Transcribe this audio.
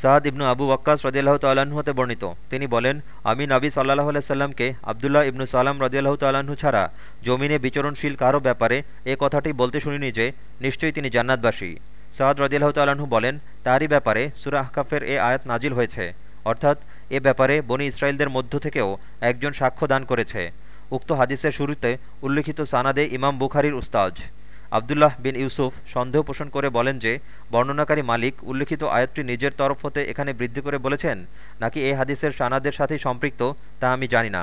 সাদ ইবনু আবু ওয়াক্কাস রদিয়াল্লাহ তাল্লাহ্ন হতে বর্ণিত। তিনি বলেন, আমি নাবি সাল্লাহ সাল্লামকে আবদুল্লাহ ইবনু সালাম রদিয়াল্লাহ তাল্লাহ্ন ছাড়া জমিনে বিচরণশীল কারও ব্যাপারে এ কথাটি বলতে শুনিনি যে, নিশ্চয়ই তিনি জান্নাতবাসী। সাদ রদিয়াল্লাহ তাল্লাহ্ন বলেন, তারই ব্যাপারে সুরাহ কাফের এ আয়াত নাজিল হয়েছে। অর্থাৎ, এ ব্যাপারে বনি ইসরায়েলদের মধ্য থেকেও একজন সাক্ষ্য দান করেছে। উক্ত হাদিসের শুরুতে উল্লিখিত সানাদে ইমাম বুখারির উস্তাজ আবদুল্লাহ বিন ইউসুফ সন্দেহ পোষণ করে বলেন যে, বর্ণনাকারী মালিক উল্লিখিত আয়াতটি নিজের তরফ হতে এখানে বৃদ্ধি করে বলেছেন, নাকি এই হাদিসের সানাদের সাথেই সম্পৃক্ত, তা আমি জানি না।